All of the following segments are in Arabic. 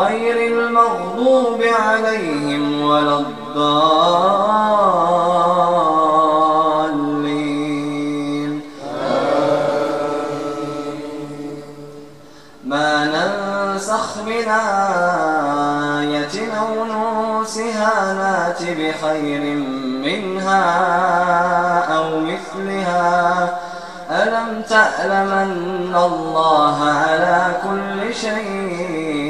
غير المغضوب عليهم ولا الضالين. ما ننسخ من آية أو ننسها نات بخير منها أو مثلها. ألم تعلم أن الله على كل شيء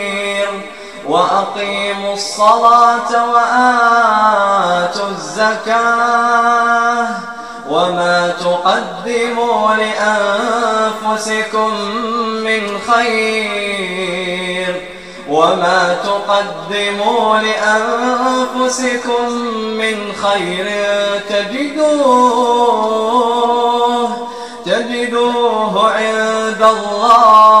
وأقيموا الصلاة وآتوا الزكاة وما تقدموا لأنفسكم من خير وما تقدموا لأنفسكم من خير تجدوه تجدوه عند الله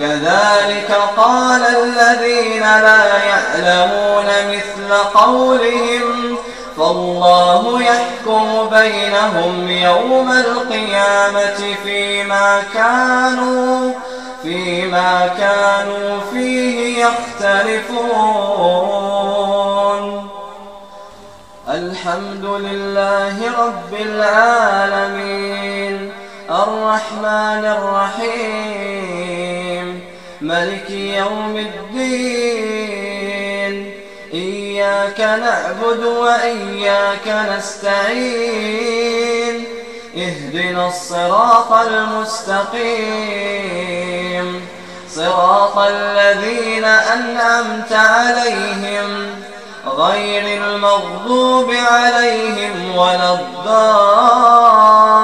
كذلك قال الذين لا يعلمون مثل قولهم فالله يحكم بينهم يوم القيامة فيما كانوا فيما كانوا فيه يختلفون. الحمد لله رب العالمين. الرحمن الرحيم. ملك يوم الدين. إياك نعبد وإياك نستعين. اهدنا الصراط المستقيم. صراط الذين أنعمت عليهم غير المغضوب عليهم ولا الضالين.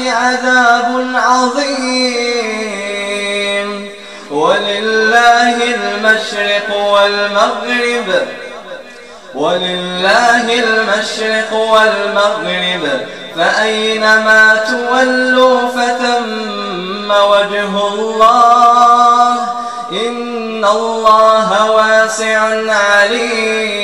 عذاب عظيم. ولله المشرق والمغرب. ولله المشرق والمغرب. فأينما تولوا فثم وجه الله. إن الله واسع عليم.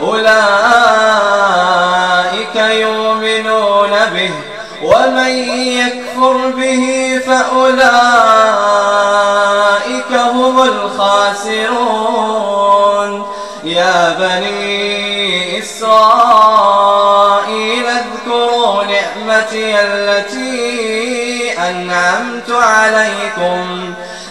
أولئك يؤمنون به ومن يكفر به فأولئك هم الخاسرون. يا بني إسرائيل اذكروا نعمتي التي أنعمت عليكم.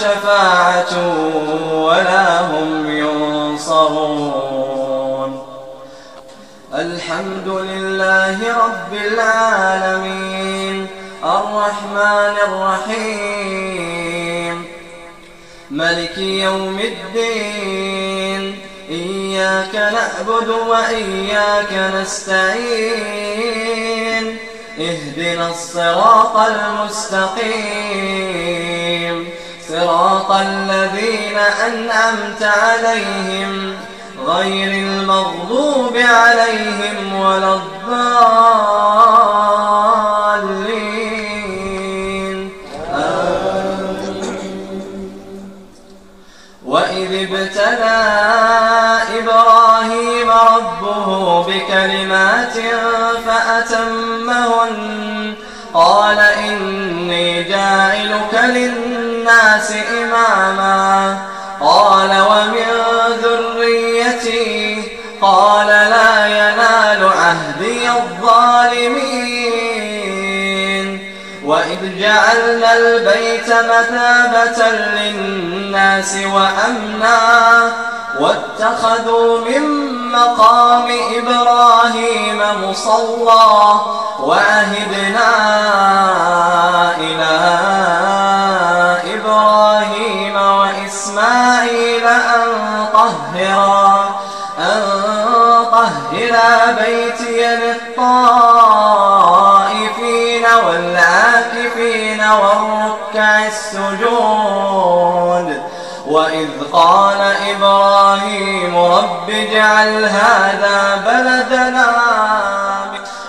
شفاعة ولا هم ينصرون. الحمد لله رب العالمين. الرحمن الرحيم. ملك يوم الدين. إياك نعبد وإياك نستعين. اهدنا الصراط المستقيم. صراط الذين أنعمت عليهم غير المغضوب عليهم ولا الضالين. وإذ ابتلى إبراهيم ربه بكلمات فأتمهن. قال إني جاعلك للناس إماما. قال ومن ذريتي؟ قال لا ينال عهدي الظالمين. وإذ جعلنا البيت مثابة للناس وأمنا واتخذوا من مقام إبراهيم مصلى وعهدنا إلى طهرا أن طهرا بيتي للطائفين والعاكفين والركع السجود. وإذ قال إبراهيم رب اجعل هذا بلدنا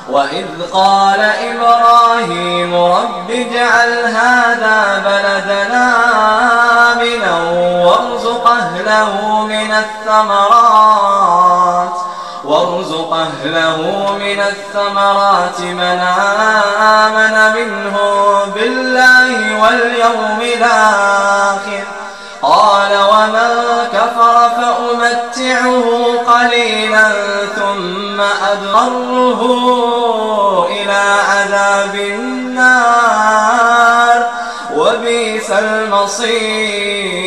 وإذ قال إبراهيم رب اجعل هذا بلدنا أهله من الثمرات وارزق أهله من الثمرات من آمن منهم بالله واليوم الآخر. قال ومن كفر فأمتعه قليلا ثم أضره إلى عذاب النار. وبئس المصير.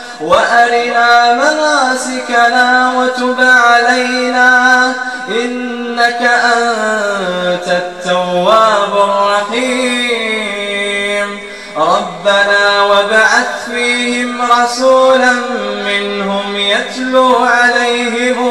وأرنا مناسكنا وتب علينا إنك أنت التواب الرحيم. ربنا وابعث فيهم رسولا منهم يتلو عليهم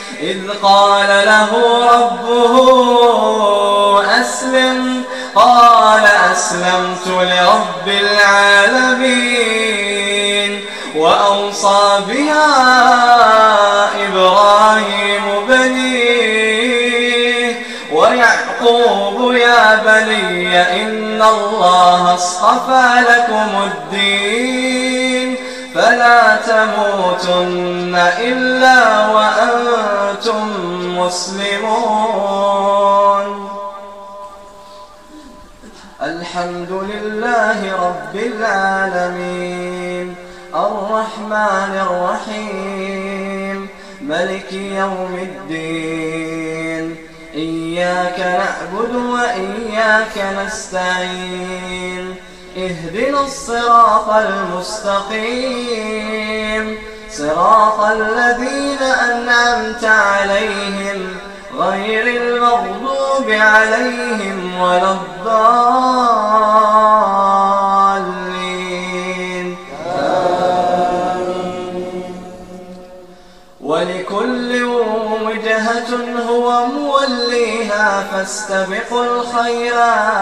إذ قال له ربه أسلم قال أسلمت لرب العالمين وأوصى بها إبراهيم بنيه ويعقوب يا بني إن الله اصطفى لكم الدين. فلا تموتن إلا وأنتم مسلمون. الحمد لله رب العالمين. الرحمن الرحيم. ملك يوم الدين. إياك نعبد وإياك نستعين. اهدنا الصراط المستقيم. صراط الذين أنعمت عليهم غير المغضوب عليهم ولا الضالين. ولكل وجهة هو موليها فاستبقوا الخيرات.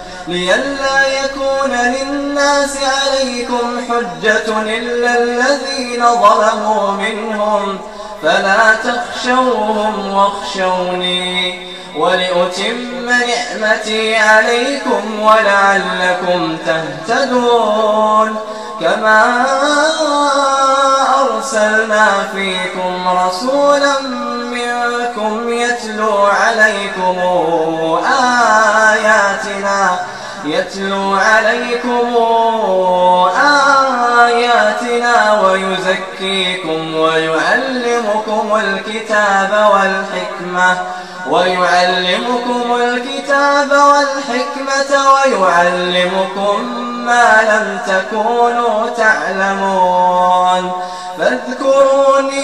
لئلا يكون للناس عليكم حجة إلا الذين ظلموا منهم. فلا تخشوهم واخشوني ولأتم نعمتي عليكم ولعلكم تهتدون. كما أرسلنا فيكم رسولا يتلو عليكم آياتنا يتلو عليكم آياتنا ويزكيكم ويعلمكم الكتاب والحكمة ويعلمكم الكتاب والحكمة ويعلمكم ما لم تكونوا تعلمون. فاذكروني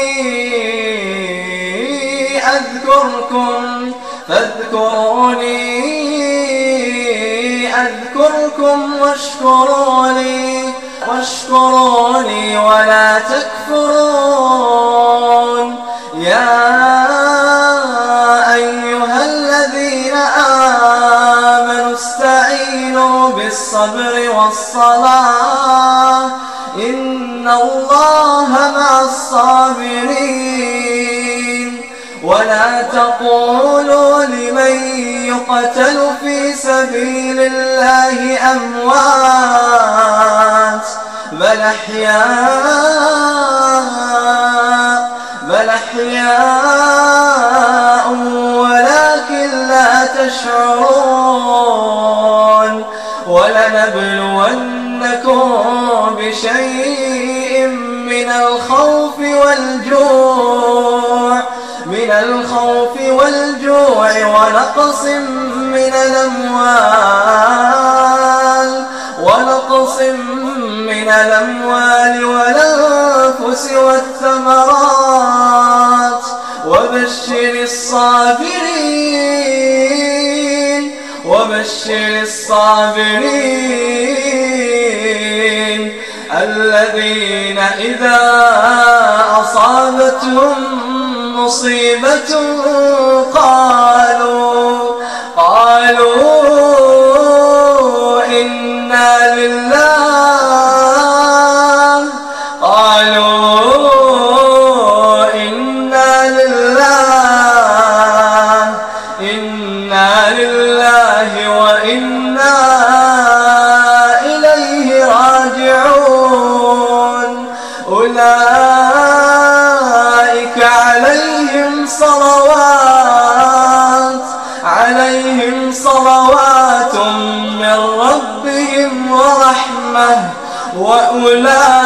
أذكركم فاذكروني أذكركم واشكروني واشكروني ولا تكفرون. يا بالصبر والصلاة. إن الله مع الصابرين. سبيل الله أموات بل أحياء وبشر الصابرين الذين إذا أصابتهم مصيبة قالوا إنا لله وإنا إليه راجعون أولئك عليهم صلوات عليهم صلوات من ربهم ورحمة وأولئك